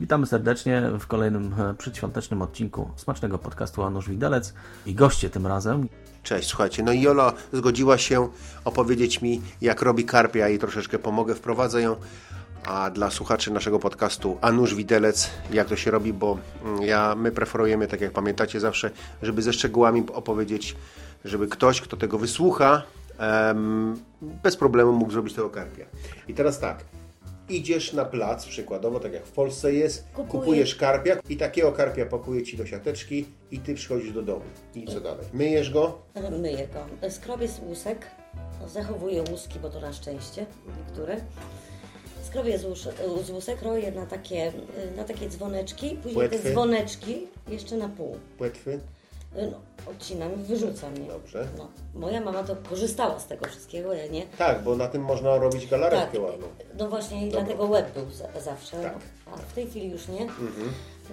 Witamy serdecznie w kolejnym e, przedświątecznym odcinku smacznego podcastu Anusz Widelec i goście tym razem. Cześć, słuchajcie, no Jola zgodziła się opowiedzieć mi, jak robi karpia i troszeczkę pomogę, wprowadzę ją. A dla słuchaczy naszego podcastu Anusz Widelec, jak to się robi, bo mm, ja, my preferujemy, tak jak pamiętacie zawsze, żeby ze szczegółami opowiedzieć, żeby ktoś, kto tego wysłucha, bez problemu mógł zrobić tego karpia. I teraz tak, idziesz na plac, przykładowo, tak jak w Polsce jest, Kupuję. kupujesz karpia i takiego karpia pakuje Ci do siateczki i Ty przychodzisz do domu. I co dalej? Myjesz go, Myję go. Skrobię z łusek. Zachowuję łuski, bo to na szczęście niektóre. Skrobię z, łus- z łusek, roję na takie, na takie dzwoneczki. Później Płetwy? te dzwoneczki jeszcze na pół. płetwy, No, odcinam i wyrzucam je. Dobrze. No, moja mama to korzystała z tego wszystkiego, ja nie. Tak, bo na tym można robić galaretkę Tak, ładną. no właśnie i dlatego łeb był za, zawsze, Tak. a w tej chwili już nie.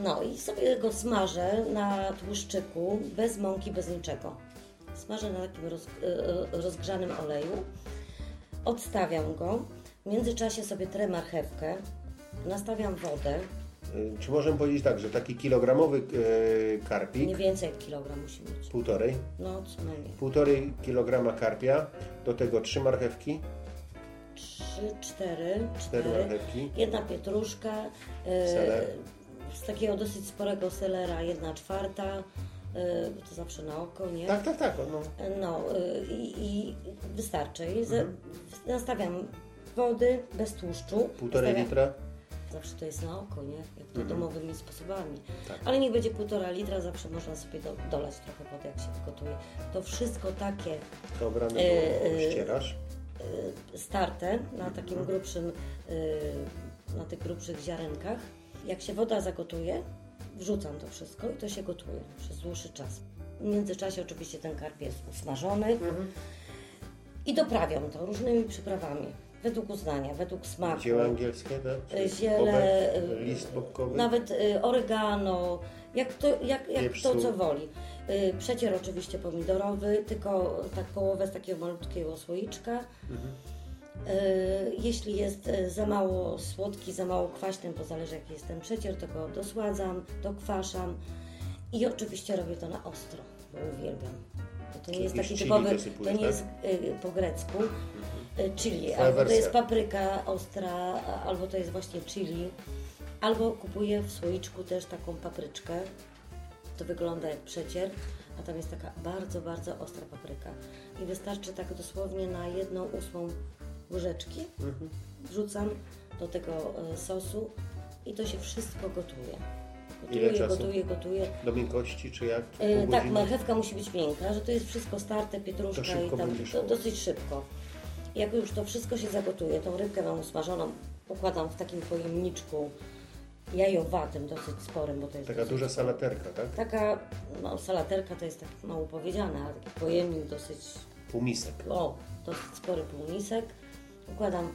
No i sobie go smażę na tłuszczyku, bez mąki, bez niczego. Smażę na takim roz, e, rozgrzanym oleju, odstawiam go, w międzyczasie sobie trę marchewkę, nastawiam wodę, Y, Czy możemy powiedzieć tak, że taki kilogramowy y, karpik, nie więcej jak kilogram musi mieć. półtorej, No co najmniej. półtorej kilograma karpia, do tego trzy marchewki, Trzy, cztery, cztery marchewki, Jedna pietruszka, e, Seler. z takiego dosyć sporego selera jedna czwarta, to zawsze na oko, nie? tak, tak, tak, no. No i, i wystarczy. Mhm. Nastawiam wody bez tłuszczu. półtorej Nastawiam- litra, Zawsze to jest na oko, nie? Jak to Mhm. domowymi sposobami. Tak. Ale niech będzie półtora litra, zawsze można sobie do, dolać trochę wody, jak się gotuje. To wszystko takie dobra, no, E, e, ścierasz, y, starte na takim grubszym, y, na tych grubszych ziarenkach. Jak się woda zagotuje, wrzucam to wszystko i to się gotuje przez dłuższy czas. W międzyczasie oczywiście ten karp jest usmażony i doprawiam to różnymi przyprawami. Według uznania, według smaku. dzieła angielskie, tak? Ziele, bobek, y, list bobkowy, Nawet y, oregano, jak, to, jak, jak to co woli. Y, Przecier oczywiście pomidorowy, tylko tak połowę z takiego malutkiego słoiczka. Mhm. Jeśli jest za mało słodki, za mało kwaśny, bo zależy jaki jest ten przecier, to go dosładzam, dokwaszam i oczywiście robię to na ostro, bo uwielbiam. Bo to nie jest taki typowy, to nie tak? jest po grecku. Y, Chili, Twoja albo to wersja. jest papryka ostra, albo to jest właśnie chili, albo kupuję w słoiczku też taką papryczkę. To wygląda jak przecier, a tam jest taka bardzo, bardzo ostra papryka. I wystarczy tak dosłownie na jedną ósmą łyżeczki. Wrzucam do tego e, sosu i to się wszystko gotuje. Ile Gotuje, czasu? gotuje, gotuje. do miękkości, czy jak? E, pół tak, marchewka musi być miękka, że to jest wszystko starte, pietruszka To i tam to dosyć szybko. Jak już to wszystko się zagotuje, tą rybkę mam usmażoną, układam w takim pojemniczku jajowatym, dosyć sporym, bo to jest Taka duża salaterka, tak? Taka no, salaterka to jest tak mało powiedziane, ale taki pojemnik dosyć, Półmisek. o, dosyć spory półmisek. Układam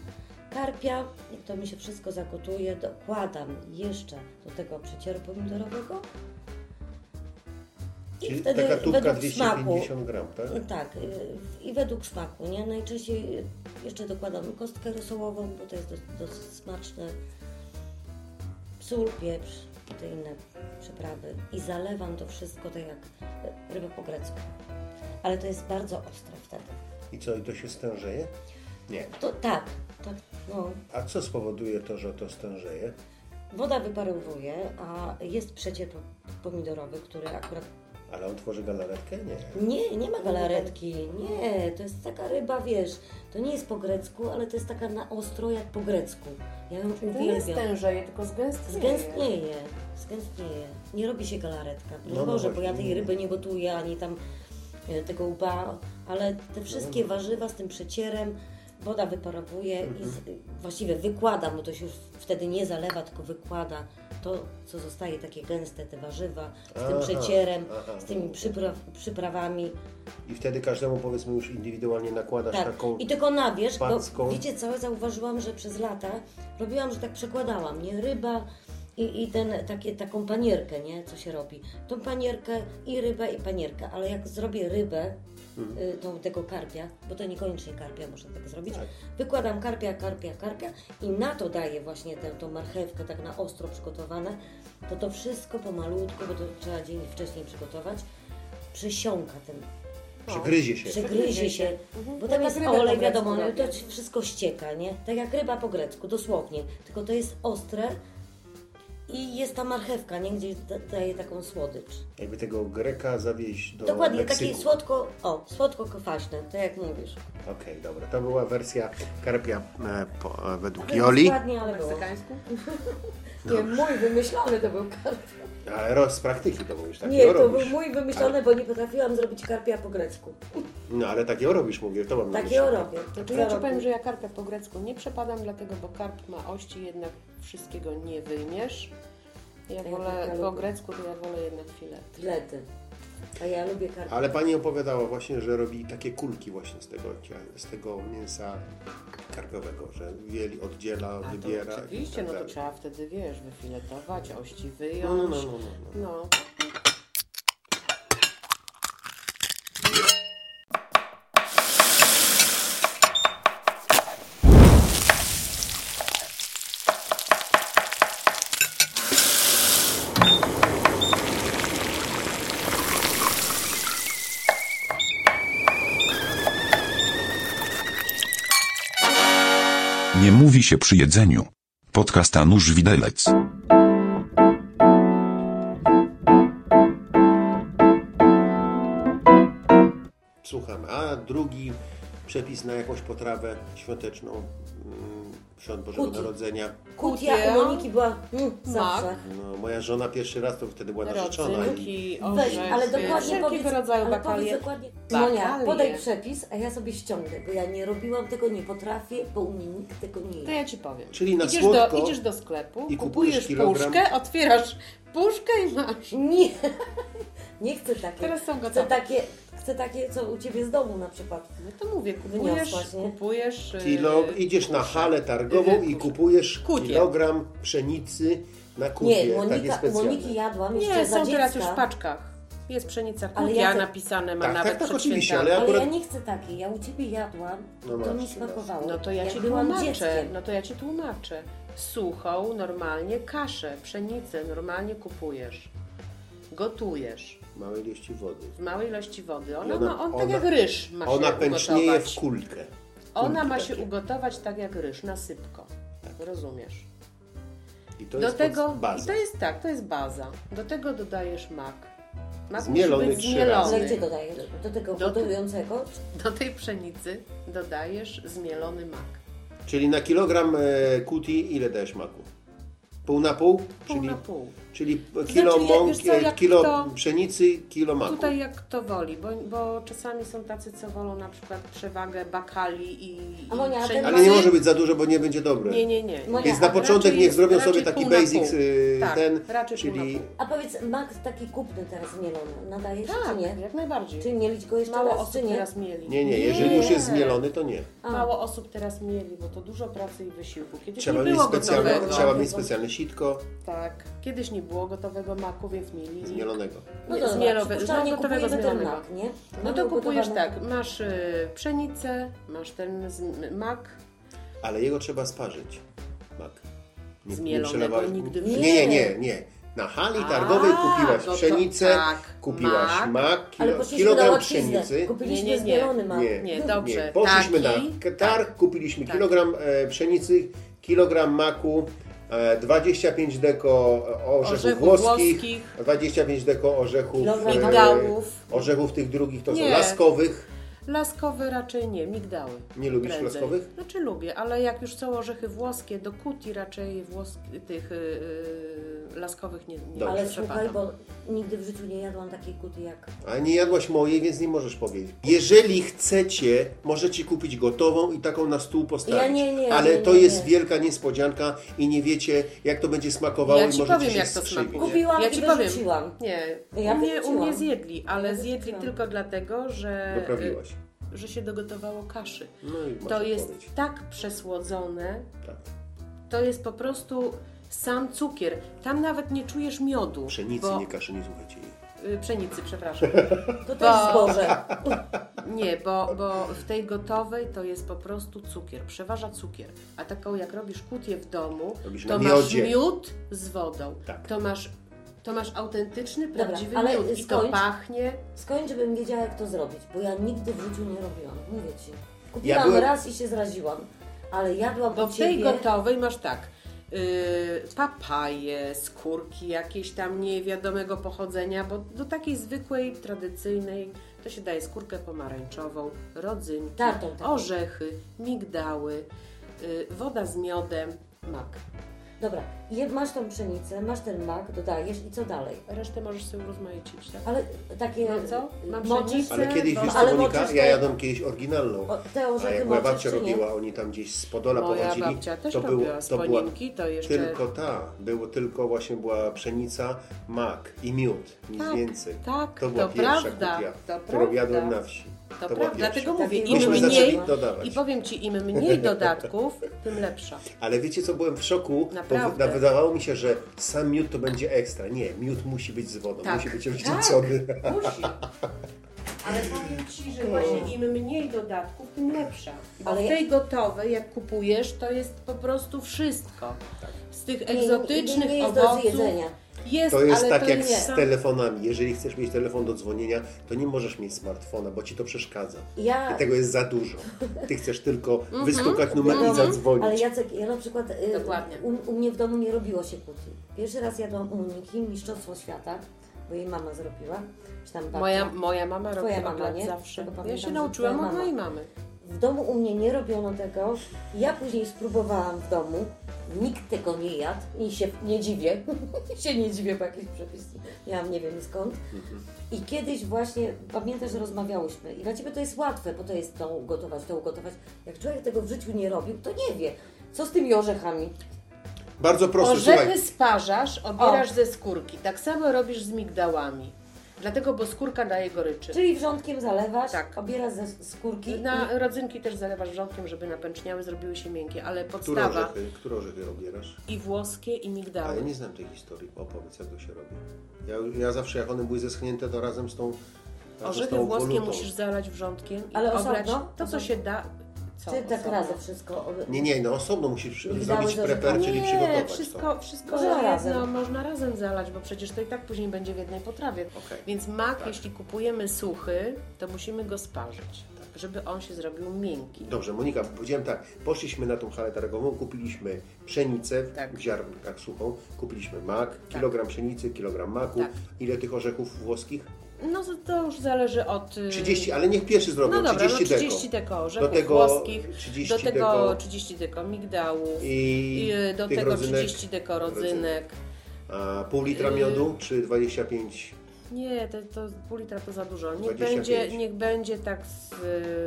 karpia, jak to mi się wszystko zagotuje, dokładam jeszcze do tego przecieru pomidorowego. Czyli wtedy taka tubka według smaku, 250 gram, tak? tak, y, i według smaku, nie? Najczęściej jeszcze dokładam kostkę rosołową, bo to jest dos- dosyć smaczne. Sól, pieprz i te inne przyprawy. I zalewam to wszystko tak jak rybę po grecku. Ale to jest bardzo ostre wtedy. I co, i to się stężeje? Nie. To tak, tak, no. A co spowoduje to, że to stężeje? Woda wyparowuje, a jest przecier po- pomidorowy, który akurat Ale on tworzy galaretkę? Nie. Nie, nie ma galaretki. Nie, to jest taka ryba, wiesz, to nie jest po grecku, ale to jest taka na ostro jak po grecku. Ja ją To nie uwielbiam. stężeje, tylko zgęstnieje. Zgęstnieje, zgęstnieje. Nie robi się galaretka. No, No, no Boże, bo ja tej nie. ryby nie gotuję, ani tam e, tego łba, ale te No, wszystkie warzywa z tym przecierem, woda wyparowuje Mhm. i z, właściwie wykłada, bo to się już wtedy nie zalewa, tylko wykłada to, co zostaje takie gęste, te warzywa, z tym Aha, przecierem, aha. z tymi przypraw, przyprawami. I wtedy każdemu powiedzmy już indywidualnie nakładasz Tak. taką... I tylko na wierzch, bo wiecie co, zauważyłam, że przez lata robiłam, że tak przekładałam, nie? Ryba i, i ten, takie, taką panierkę, nie? Co się robi. Tą panierkę i rybę i panierkę, ale jak zrobię rybę, Mhm. y, tą, tego karpia, bo to niekoniecznie karpia można tak zrobić, Tak. wykładam karpia, karpia, karpia i na to daję właśnie tę tą marchewkę tak na ostro przygotowane, to to wszystko pomalutko, bo to trzeba dzień wcześniej przygotować, przesiąka ten Przygryzie się. przegryzie się, Mhm. bo Tak tak jak jest olej, wiadomo, no, to wszystko ścieka, nie? Tak jak ryba po grecku, dosłownie. Tylko to jest ostre i jest ta marchewka, nie? Gdzie da- daje taką słodycz. Jakby tego Greka zawieźć do Dokładnie, Meksyku. takie słodko, o, słodko-kwaśne, tak jak mówisz. Okej, dobra. To była wersja karpia e, po, e, według Joli. Ładnie, ale było. Meksykańsku? Nie, mój wymyślony to był karp. Ale roz z praktyki to mówisz, tak? Nie, to był mój wymyślony, bo nie potrafiłam zrobić karpia po grecku. No ale takiego robisz, mówię, to mam na myśli. Takiego robię. Znaczy ja Ci powiem, że ja karpia po grecku nie przepadam, dlatego, bo karp ma ości, jednak wszystkiego nie wyjmiesz. Ja Ja wolę, tak po grecku to ja wolę jednak filet. Filety. A ja lubię karpia. Ale pani opowiadała właśnie, że robi takie kulki właśnie z tego, z tego mięsa karpiowego, że wieli oddziela, A to wybiera oczywiście, i tak no to trzeba wtedy, wiesz, wyfiletować, ości No, no, wyjąć. no, no, no. no. Mówi się przy jedzeniu. Podcast Anusz Widelec. Słucham. A drugi przepis na jakąś potrawę świąteczną, mm, świąt Bożego Kuti. Narodzenia. Kutia Kutia. u Moniki była mm, zawsze. No, moja żona pierwszy raz to wtedy była narzeczona i Rodzynki, Weź, orzechy, ale dokładnie wszelkiego powiedz, rodzaju ale bakalie. powiedz dokładnie. Bakalie. Monia, podaj przepis, a ja sobie ściągnę, bo ja nie robiłam tego, nie potrafię, bo u mnie nikt tego nie To je. ja Ci powiem. Czyli na idziesz, słodko do, idziesz do sklepu, i kupujesz kupujesz kilogram. puszkę, otwierasz puszkę i masz. Nie, nie chcę takie. Teraz są chcę gotowe. takie, chcę takie, co u Ciebie z domu na przykład. No to mówię, kupujesz, Wyniosłaś, kupujesz... yy, kilo, idziesz na halę targową i Puszkę. kupujesz Kutię. kilogram pszenicy na kupię. Nie, takie Monika, specjalne. Moniki jadłam jeszcze Nie, za są teraz już w paczkach. Jest pszenica Ale kutia ja te- napisane, ma Tak, nawet tak, tak, przed oczywiście, ale Ale akurat- ja nie chcę takiej, ja u Ciebie jadłam, No to mi smakowało. No to ja Jak Ci tłumaczę. dzieckiem. No to ja Ci tłumaczę. Suchą, normalnie kaszę, pszenicę normalnie kupujesz. Gotujesz Małej ilości wody. w małej ilości wody. Ona, ona- ma, on tak ona- jak ryż ma Ona się pęcznieje ugotować. w kulkę. Ona ma się takie. ugotować tak jak ryż, na sypko. Rozumiesz? I to Do jest tego, baza. I to jest tak, to jest baza. Do tego dodajesz mak. Mak Zmielony musi być. Ale zmielony. gdzie dodaję? Do tego Do-? Do tej pszenicy dodajesz zmielony mak. Czyli na kilogram e, kuti ile dajesz maku? Pół na pół? Pół czyli, na pół. Czyli kilo Znaczy, mąki, co, kilo to- pszenicy, kilo maku. Tutaj jak kto woli, bo, bo czasami są tacy, co wolą na przykład przewagę bakali i, Monia, i a ten pszenicy. Ale nie może być za dużo, bo nie będzie dobre. Nie, nie, nie. Monia, Więc na początek raczej niech zrobią sobie taki basics, y, tak, ten, czyli. A powiedz, mak taki kupny teraz zmielony, nadaje się Tak, czy nie? jak najbardziej. Czy mielić go jeszcze Mało raz, osób czy nie? teraz mieli. nie, nie, jeżeli już jest zmielony, to nie. A. Mało osób teraz mieli, bo to dużo pracy i wysiłku. Kiedyś Trzeba nie mieć, było specjalne, gotowego. trzeba mieć specjalne sitko Tak, kiedyś nie było gotowego maku, więc mieli... zmielonego. No Nie, dobra, zmielowe- przypuszczalnie no, gotowego zmielonego. mak, nie? No Mamy to kupujesz ugotowany- tak, masz y, pszenicę, masz ten z, mak, Ale jego trzeba sparzyć. Mak. Nie, Zmielonego przelewaj- nigdy nie, życiu. nie, nie, nie. Na hali A, targowej kupiłaś no to pszenicę, tak, kupiłaś mak. mak, kilo, kilogram pszenicy. Kupiliśmy Nie, nie, nie. zmielony mak. Nie, Nie, dobrze. Nie, poszliśmy Taki, na targ, kupiliśmy Tak. kilogram e, pszenicy, kilogram maku, 25 deko orzechów, Orzechów włoskich, włoskich. 25 deko orzechów, Kilogram e, migdałów. orzechów tych drugich to Nie. są laskowych. Laskowe raczej nie, migdały. Nie lubisz Prędzej. laskowych? Znaczy lubię, ale jak już są orzechy włoskie, do kuti raczej włos... tych yy, laskowych nie, nie Ale słuchaj, bo nigdy w życiu nie jadłam takiej kuty jak... Ale nie jadłaś mojej, więc nie możesz powiedzieć. Jeżeli chcecie, możecie kupić gotową i taką na stół postawić. Ja nie, nie, Ale nie, to nie, jest nie. wielka niespodzianka i nie wiecie, jak to będzie smakowało Ja i ci możecie powiem, się jak to smakuje. Kupiłam Ja i ci powiem. Nie, Ja u, mnie, u mnie zjedli, ale Ja zjedli tylko dlatego, że, Doprawiłaś. Że się dogotowało kaszy. No To jest odpowiedź. tak przesłodzone, Tak. to jest po prostu sam cukier. Tam nawet nie czujesz miodu. Pszenicy, bo, nie kaszy, nie słuchajcie jej. y, Pszenicy, przepraszam. To też Bo- zboże. Nie, bo, bo w tej gotowej to jest po prostu cukier, przeważa cukier. A taką jak robisz kutię w domu, Robisz to masz miodzie. miód z wodą. Tak. To masz, to masz autentyczny, Dobra, prawdziwy ale miód. I to skończ. pachnie. Skończ, żebym wiedziała jak to zrobić, bo ja nigdy w życiu nie robiłam. Mówię Ci. Kupiłam byłem- raz i się zraziłam, ale jadłam Bo u w tej Ciebie... gotowej masz tak. Yy, papaje, skórki jakieś tam niewiadomego pochodzenia, bo do takiej zwykłej, tradycyjnej to się daje skórkę pomarańczową, rodzynki, Tartą taką. orzechy, migdały, yy, woda z miodem, mak. Dobra, je, masz tą pszenicę, masz ten mak, dodajesz i co dalej? Resztę możesz sobie urozmaicić, tak? Ale takie... No co? Mam pszenicę, Ale kiedyś, wiesz ale Monika, moczysz ja jadłem kiedyś oryginalną. O, te A jak moja moczysz, babcia czy nie? robiła, oni tam gdzieś z Podola Moja pochodzili, babcia też to, był, robiła to była sponinki, to jeszcze... tylko ta, było tylko właśnie była pszenica, mak i miód, nic Tak, więcej. tak, to była to pierwsza prawda, kutia, to którą prawda. jadłem na wsi. To była prawda, dlatego mówię, im Myśmy mniej... I powiem Ci, im mniej dodatków, tym lepsza. Ale wiecie co, byłem w szoku, bo Naprawdę. wy- wydawało mi się, że sam miód to będzie ekstra. Nie, miód musi być z wodą, Tak. musi być Tak. różnicony. Musi. Ale powiem Ci, że właśnie im mniej dodatków, tym lepsza. Bo Ale w tej gotowej, jak kupujesz, to jest po prostu wszystko. Z tych Nie, nie, egzotycznych nie jest do owoców. zjedzenia. Jest, To jest ale tak to jak jest z telefonami. Jeżeli chcesz mieć telefon do dzwonienia, to nie możesz mieć smartfona, bo ci to przeszkadza. Ja- I tego jest za dużo. Ty chcesz tylko Mhm. wystukać numer i Ale zadzwonić. Jacek, ja na przykład y, Dokładnie. u, u mnie w domu nie robiło się kutii. Pierwszy raz jadłam u Moniki Mistrzostwo Świata, bo jej mama zrobiła. Moja, moja mama Twoja robi mama, lat nie? zawsze. Ja się nauczyłam od mojej mamy. W domu u mnie nie robiono tego. Ja później spróbowałam w domu. Nikt tego nie jadł i się nie dziwię. się nie dziwię, bo jakieś przepisy miałam nie wiem skąd. I kiedyś właśnie, pamiętasz, że rozmawiałyśmy i dla Ciebie to jest łatwe, bo to jest to ugotować, to ugotować. Jak człowiek tego w życiu nie robił, to nie wie. Co z tymi orzechami? Bardzo prosto, Orzechy słuchaj. sparzasz, obierasz ze skórki. Tak samo robisz z migdałami. Dlatego, bo skórka daje goryczy. Czyli wrzątkiem zalewasz, Tak. obierasz ze skórki Na rodzynki też zalewasz wrzątkiem, żeby napęczniały, zrobiły się miękkie, ale Które podstawa orzechy, które orzechy obierasz? i włoskie i A ja migdały. nie znam tej historii. Opowiedz, jak to się robi. Ja, ja zawsze, jak one były zeschnięte, to razem z tą Orzechy włoskie musisz zalać wrzątkiem i Ale obrać osobno? to, co się da. Co, Czy tak razem wszystko? Nie, nie, no osobno musisz zrobić preper, czyli Nie, przygotować to. wszystko, wszystko Można jedno, razem. można razem zalać, bo przecież to i tak później będzie w jednej potrawie. Okej. Więc mak, jeśli kupujemy suchy, to musimy go sparzyć, Tak. żeby on się zrobił miękki. Dobrze, Monika, powiedziałem tak, poszliśmy na tą halę targową, kupiliśmy pszenicę Tak. w ziarnkach suchą, kupiliśmy mak, kilogram pszenicy, kilogram maku. Tak. Ile tych orzechów włoskich? No to- już zależy od... y, 30, ale niech pierwszy zrobią, No dobra, 30 no 30 deko. deko Do tego włoskich, 30 do tego deko 30 deko migdałów, i, i y, do tego rodzynek, 30 deko rodzynek. A pół litra Y, miodu czy 25? Nie, to, to pół litra to za dużo. Niech 25. będzie, niech będzie tak z y,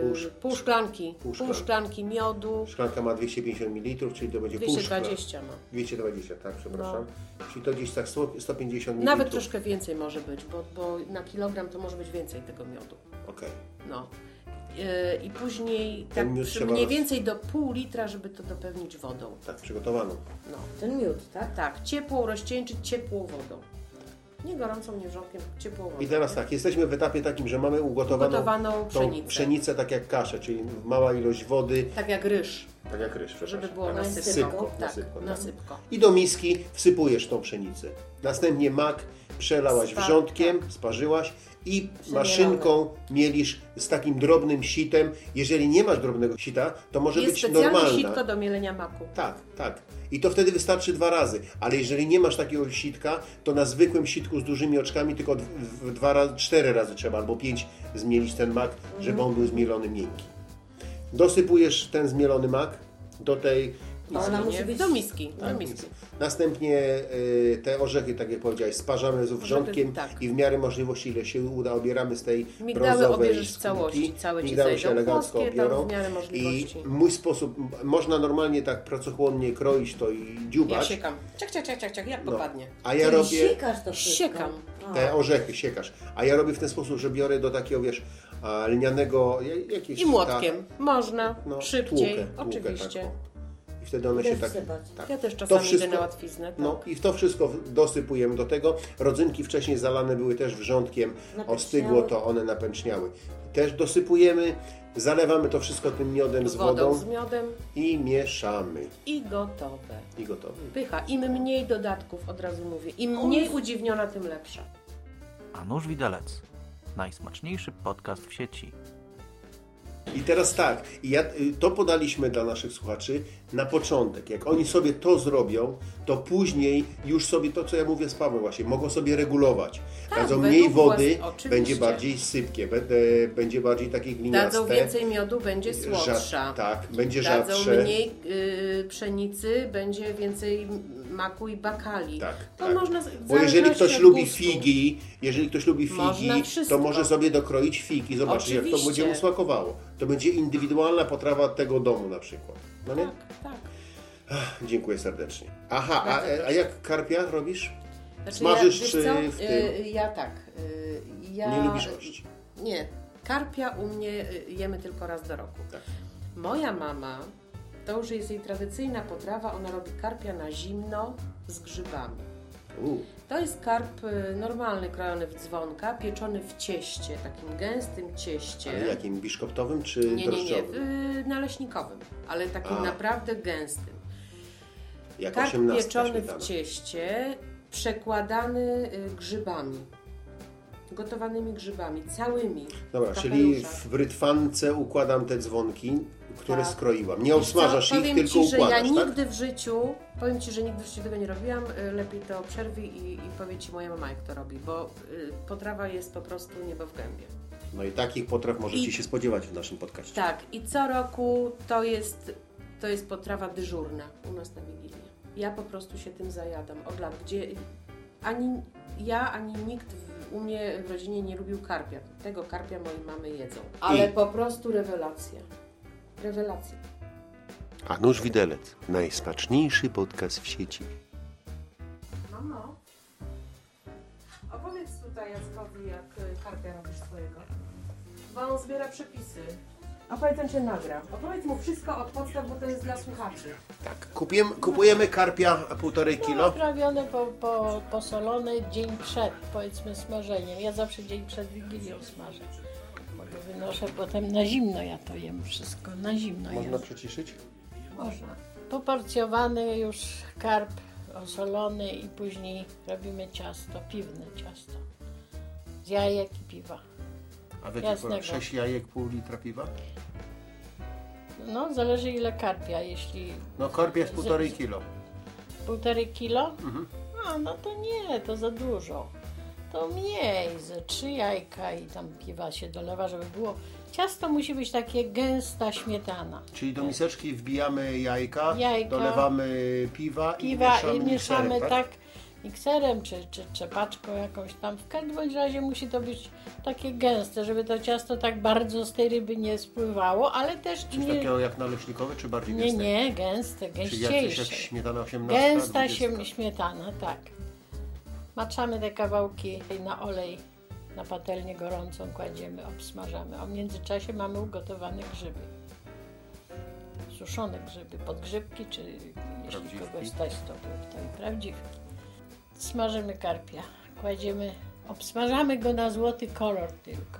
Pół sz- pół, szklanki. pół Pół, szklanki. miodu, Szklanka ma 250 ml, czyli to będzie pół szklanki. 220 ma. 220, tak, przepraszam. Czyli to gdzieś tak 100, 150 ml. No. Nawet troszkę więcej może być, bo, bo na kilogram to może być więcej tego miodu. Okej. No. Yy, I później tak mniej roz- więcej do pół litra, żeby to dopełnić wodą. Tak, przygotowaną. No. Ten miód, tak? Tak, ciepłą rozcieńczyć ciepłą wodą. Nie gorącą, nie wrzątkiem, ciepłą wodą. I teraz tak, jesteśmy w etapie takim, że mamy ugotowaną, Ugotowaną pszenicę. pszenicę tak jak kaszę, czyli mała ilość wody, Tak jak ryż, tak jak ryż, przepraszam. żeby było tak, na sypko. Sypko, Tak, nasypko, tak. na sypko. I do miski wsypujesz tą pszenicę. Następnie mak przelałaś Spa- wrzątkiem, tak. sparzyłaś i maszynką mielisz z takim drobnym sitem. Jeżeli nie masz drobnego sita, to może Jest być normalna. sitko do mielenia maku. Tak, tak. I to wtedy wystarczy dwa razy. Ale jeżeli nie masz takiego sitka, to na zwykłym sitku z dużymi oczkami tylko dwa razy, cztery razy trzeba albo pięć zmielić ten mak, żeby on był zmielony miękki. Dosypujesz ten zmielony mak do tej miski. Ona Nie, musi być- do miski, do Tak, miski. Następnie y, te orzechy, tak jak powiedziałeś, sparzamy z wrzątkiem tak. i w miarę możliwości, ile się uda, obieramy z tej Migdały brązowej obierzesz w skórki. całości, całe ci Migdały się elegancko Włoskie obiorą. w miarę I mój sposób, można normalnie tak pracochłonnie kroić to i Ja dziubać. siekam. Ciak, ciak, ciak, ciak, ciak, jak No. popadnie. A ja Czyli robię siekasz to wszystko. Siekam. A. te orzechy, siekasz. A ja robię w ten sposób, że biorę do takiego, wiesz, lnianego, ja- jakieś... I młotkiem. Można. no, Szybciej. tłukę, tłukę, oczywiście. tak, o. I wtedy one się tak... tak. Ja też To czasami wszystko- idę na łatwiznę. Tak. No i w to wszystko dosypujemy do tego. Rodzynki wcześniej zalane były też wrzątkiem, Napęczniały. ostygło to, one napęczniały. Też dosypujemy, zalewamy to wszystko tym miodem z Wodą wodą z miodem i mieszamy. i gotowe. I gotowe. Pycha. Im mniej dodatków, od razu mówię. Im mniej udziwniona, tym lepsza. A nóż widelec. Najsmaczniejszy podcast w sieci. I teraz tak, ja, y, to podaliśmy dla naszych słuchaczy na początek. Jak oni sobie to zrobią, to później już sobie to, co ja mówię z Pawłem właśnie, mogą sobie regulować. Tak, Dadzą mniej wody, włas- będzie bardziej sypkie, będę, będzie bardziej takie gliniaste. Dadzą więcej miodu, będzie słodsza. tak, będzie Dadzą rzadsze. mniej y, pszenicy, będzie więcej maku i bakali. Tak, to tak. można Bo jeżeli ktoś lubi gustu. figi, jeżeli ktoś lubi figi, to może sobie dokroić figi, zobaczyć jak to będzie mu smakowało. To będzie indywidualna potrawa tego domu na przykład. No nie? Tak, tak. Dziękuję serdecznie. Aha, a, a jak karpia robisz? Znaczy, Smażysz ja, wiesz czy co? w tym? Y, Ja tak. y, Ja, Nie lubisz ości. Nie. Karpia u mnie y, jemy tylko raz do roku. Tak. Moja mama, to już jest jej tradycyjna potrawa, ona robi karpia na zimno z grzybami. U, To jest karp y, normalny, krojony w dzwonka, pieczony w cieście, takim gęstym cieście. ale jakim? Biszkoptowym czy Nie, nie, nie, y, naleśnikowym, ale takim A. naprawdę gęstym. Jak Karp pieczony śmietana. w cieście, przekładany y, grzybami. Gotowanymi grzybami, całymi. Dobra, czyli w rytwance układam te dzwonki, które Tak. skroiłam. Nie obsmażasz co, ich, powiem tylko Ci, że układasz, ja tak? nigdy w życiu, powiem Ci, że nigdy w życiu tego nie robiłam, y, lepiej to przerwij i, i powie Ci moja mama, jak to robi, bo y, potrawa jest po prostu niebo w gębie. No i takich potraw możecie I- się spodziewać w naszym podcaście. Tak, i co roku to jest, to jest potrawa dyżurna u nas na Wigilię. Ja po prostu się tym zajadam od lat, gdzie ani ja, ani nikt w, u mnie w rodzinie nie lubił karpia. Tego karpia mojej mamy jedzą. Ale I- po prostu rewelacja. Rewelacja. A nóż widelec. Najsmaczniejszy podcast w sieci. Mamo, opowiedz tutaj Jackowi, jak karpia robisz swojego. Bo on zbiera przepisy. Opowiedz, on Cię nagra. Opowiedz mu wszystko od podstaw, bo to jest dla słuchaczy. Tak, kupujemy, kupujemy karpia półtorej kilo. Prawione, po, po, posolone dzień przed, powiedzmy, smażeniem. Ja zawsze dzień przed Wigilią smażę. Bo to wynoszę potem na zimno, ja to jem wszystko, na zimno Można jem. przyciszyć? Można. Poporcjowany już karp osolony i później robimy ciasto, piwne ciasto. Z jajek i piwa. A wiecie, Jasnego. 6 jajek, pół litra piwa? No, zależy ile karpia, jeśli No karpia jest półtorej kilo. Półtorej kilo? A, no to nie, to za dużo. To mniej, ze trzy jajka i tam piwa się dolewa, żeby było. Ciasto musi być takie gęsta śmietana. Czyli do miseczki wbijamy jajka, Jajka. dolewamy piwa, Piwa i i mieszamy mikserem, tak mikserem czy, czy trzepaczką jakąś tam. W każdym razie musi to być takie gęste, żeby to ciasto tak bardzo z tej ryby nie spływało, ale też Coś nie, takiego jak naleśnikowe, czy bardziej nie, gęste? nie, gęste, Czyli jak, gęściejsze. jak śmietana 18, Gęsta 20. się śmietana, tak. Maczamy te kawałki na olej, na patelnię gorącą kładziemy, obsmażamy. A w międzyczasie mamy ugotowane grzyby. Suszone grzyby, podgrzybki, czy jeśli Prawdziwki. kogoś stać, to, to i prawdziwki. Smażymy karpia, kładziemy, obsmażamy go na złoty kolor tylko.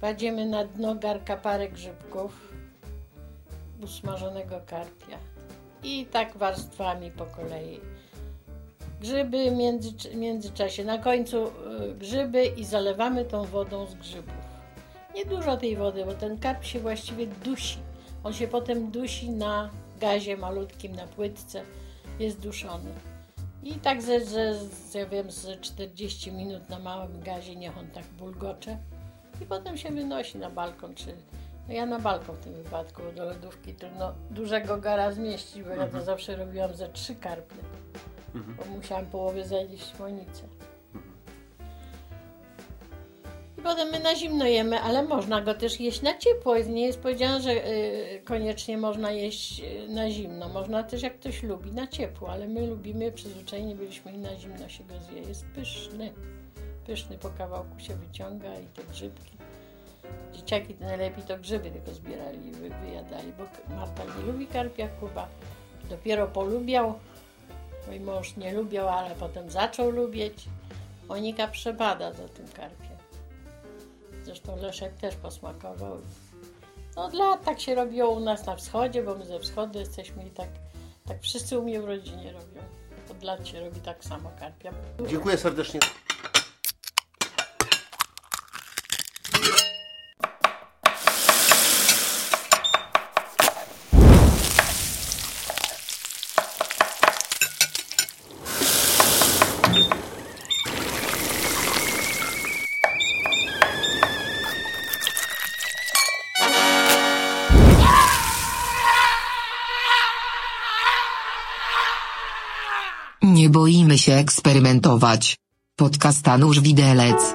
Kładziemy na dno garka parę grzybków, usmażonego karpia i tak warstwami po kolei. Grzyby w między, międzyczasie, na końcu y, grzyby i zalewamy tą wodą z grzybów. Nie dużo tej wody, bo ten karp się właściwie dusi. On się potem dusi na gazie malutkim, na płytce, jest duszony. I tak ze, ze, ze, ja wiem, ze 40 minut na małym gazie, niech on tak bulgocze. I potem się wynosi na balkon, czy No ja na balkon w tym wypadku, do lodówki trudno dużego gara zmieścić, bo ja to zawsze robiłam ze trzy karpie, bo musiałam połowie zanieść Monice. I potem my na zimno jemy, ale można go też jeść na ciepło. Nie jest powiedziane, że y, koniecznie można jeść y, na zimno. Można też, jak ktoś lubi, na ciepło, ale my lubimy, przyzwyczajeni byliśmy i na zimno się go zje. Jest pyszny. Pyszny po kawałku się wyciąga i te grzybki. Dzieciaki to najlepiej to grzyby tylko zbierali i wy, wyjadali, bo Marta nie lubi karpia, Kuba dopiero polubiał. Mój mąż nie lubiał, ale potem zaczął lubić. Monika przebada za tym karpiem. Zresztą Leszek też posmakował. No od lat tak się robiło u nas na wschodzie, bo my ze wschodu jesteśmy i tak, tak wszyscy u mnie w rodzinie robią. Od lat się robi tak samo karpia. Dziękuję serdecznie. Boimy się eksperymentować. Podcast Anusz Widelec.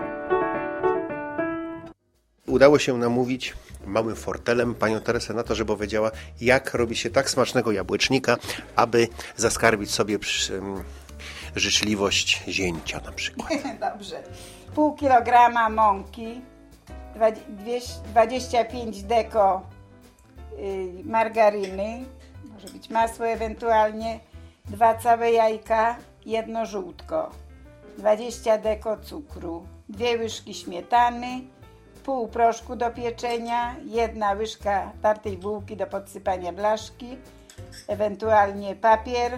Udało się namówić małym fortelem panią Teresę na to, żeby powiedziała, jak robi się tak smacznego jabłecznika, aby zaskarbić sobie przy, em, życzliwość zięcia na przykład. Dobrze. Pół kilograma mąki, dwa- dwieś- 25 deko y, margaryny, może być masło ewentualnie, dwa całe jajka, jedno żółtko, 20 deko cukru, dwie łyżki śmietany, pół proszku do pieczenia, jedna łyżka tartej bułki do podsypania blaszki, ewentualnie papier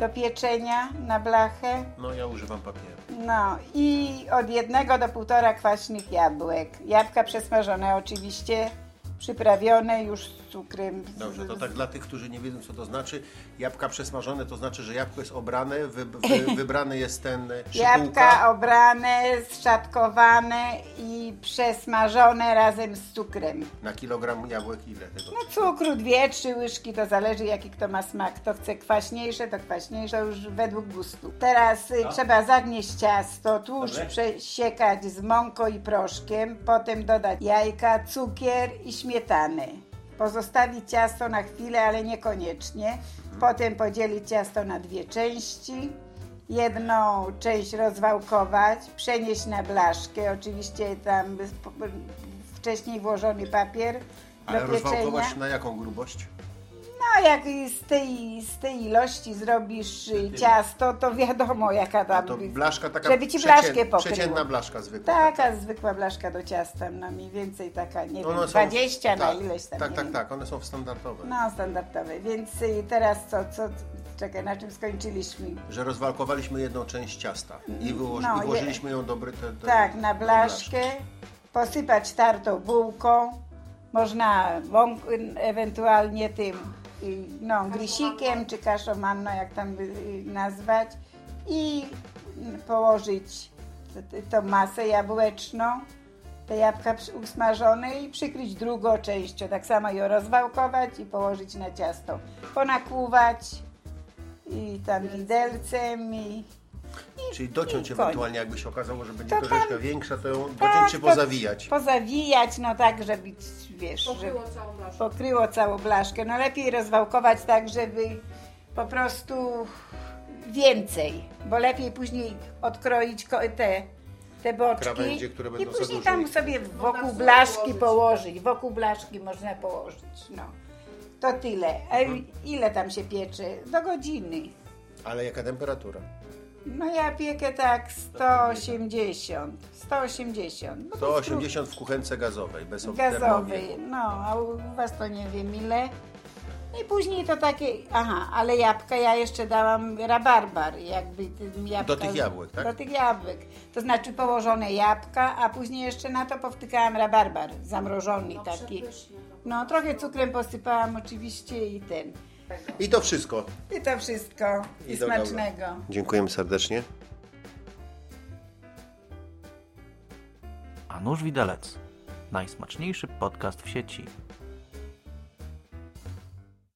do pieczenia na blachę, No ja używam papieru. no i od jednego do półtora kwaśnych jabłek. Jabłka przesmażone oczywiście, przyprawione już z cukrem. Dobrze, to tak dla tych, którzy nie wiedzą, co to znaczy. Jabłka przesmażone to znaczy, że jabłko jest obrane, wy, wy, wybrany jest ten e, szypułka. Jabłka obrane, zszatkowane i przesmażone razem z cukrem. Na kilogram jabłek ile tego? No cukru dwie, trzy łyżki, to zależy jaki kto ma smak. Kto chce kwaśniejsze, to kwaśniejsze już według gustu. Teraz y, trzeba zagnieść ciasto, tłuszcz Dobrze. przesiekać z mąką i proszkiem, potem dodać jajka, cukier i śmietanę. Pozostawić ciasto na chwilę, ale niekoniecznie. Potem podzielić ciasto na dwie części. Jedną część rozwałkować, przenieść na blaszkę, oczywiście tam wcześniej włożony papier Ale do pieczenia. rozwałkować na jaką grubość? No jak z tej, z tej ilości zrobisz ciasto, to wiadomo jaka A tam... to blaszka taka żeby ci przecię- blaszkę pokryło. Przeciętna blaszka zwykła. Taka zwykła blaszka do ciasta, no mniej więcej taka, nie One wiem, są- 20 na tak, ileś tam. Tak, tak, wiem. tak, one są standardowe. No, standardowe. Więc y, teraz co, co, czekaj, na czym skończyliśmy? Że rozwalkowaliśmy jedną część ciasta i, wyłoży, No, i włożyliśmy ją dobry te, te, Tak, na blaszkę, posypać tartą bułką, można ewentualnie tym, y, no, grisikiem czy kaszą manną, jak tam by y, nazwać i położyć tą masę jabłeczną, te jabłka usmażone i przykryć drugą częścią, tak samo ją rozwałkować i położyć na ciasto, ponakłuwać i tam widelcem i Czyli dociąć i ewentualnie, jakby się okazało, że będzie To troszeczkę tam- większa, to ją dociąć Tak, czy pozawijać. Pozawijać, no tak, żeby, wiesz, Pokryło żeby całą blaszkę. pokryło całą blaszkę. No lepiej rozwałkować tak, żeby po prostu więcej, bo lepiej później odkroić te, te boczki Krawędzie, które i będą za później tam sobie wokół sól blaszki położyć. Wokół blaszki można położyć, no. To tyle. A Mhm. ile tam się piecze? Do godziny. Ale jaka temperatura? No ja piekę tak 180. 180. No to 180 w kuchence gazowej, bez termowielu. gazowej, no, a u was to nie wiem ile. I później to takie, aha, ale jabłka ja jeszcze dałam rabarbar, jakby tym jabłka, Do tych jabłek, tak? Do tych jabłek. To znaczy położone jabłka, a później jeszcze na to powtykałam rabarbar, zamrożony taki. No, trochę cukrem posypałam oczywiście i ten. I to wszystko. I to wszystko. I, I smacznego. Dziękujemy serdecznie. A nóż widelec. najsmaczniejszy podcast w sieci.